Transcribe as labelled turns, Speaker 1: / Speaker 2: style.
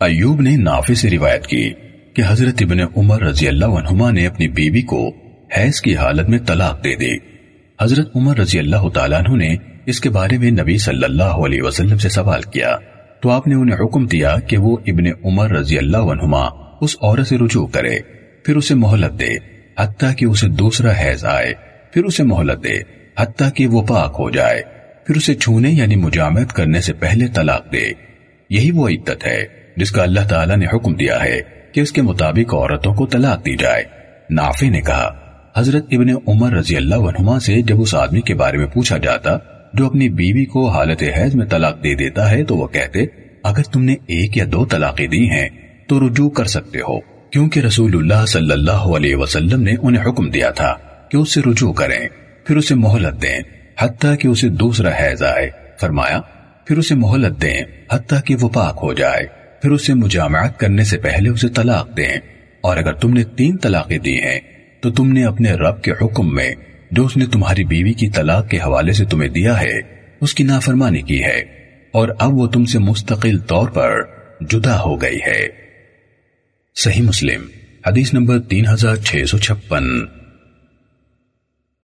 Speaker 1: ایوب نے نافع سے روایت کی کہ حضرت ابن عمر رضی اللہ عنہما نے اپنی بیوی کو حیض کی حالت میں طلاق دے دی۔ حضرت عمر رضی اللہ تعالیٰ عنہ نے اس کے بارے میں نبی صلی اللہ علیہ وسلم سے سوال کیا۔ تو آپ نے انہیں حکم دیا کہ وہ ابن عمر رضی اللہ عنہما اس عورت سے رجوع کرے، پھر اسے مہلت دے حتیٰ کہ اسے دوسرا حیض آئے، پھر اسے مہلت دے حتیٰ کہ وہ پاک ہو جائے، پھر اسے چھونے یعنی مجامعت کرنے سے پہلے طلاق دے۔ یہی وہ عدت ہے۔ جس کا اللہ تعالیٰ نے حکم دیا ہے کہ اس کے مطابق عورتوں کو طلاق دی جائے۔ نافع نے کہا، حضرت ابن عمر رضی اللہ عنہما سے جب اس آدمی کے بارے میں پوچھا جاتا، جو اپنی بیوی کو حالت حیض میں طلاق دے دیتا ہے، تو وہ کہتے، اگر تم نے ایک یا دو طلاقیں دی ہیں، تو رجوع کر سکتے ہو۔ کیونکہ رسول اللہ صلی اللہ علیہ وسلم نے انہیں حکم دیا تھا کہ اس سے رجوع کریں، پھر اسے مہلت دیں، حتیٰ کہ اسے دوسرا حیض آئے۔ فرمایا، پھر اسے مہلت دیں، حتیٰ کہ وہ پاک ہو جائے۔ پھر اسے مجامعات کرنے سے پہلے اسے طلاق دیں۔ اور اگر تم نے تین طلاقیں دی ہیں، تو تم نے اپنے رب کے حکم میں جو اس نے تمہاری بیوی کی طلاق کے حوالے سے تمہیں دیا ہے، اس کی نافرمانی کی ہے۔ اور اب وہ تم سے مستقل طور پر جدا ہو گئی ہے۔ صحیح مسلم، حدیث نمبر تین ہزار چھ سو چھپن۔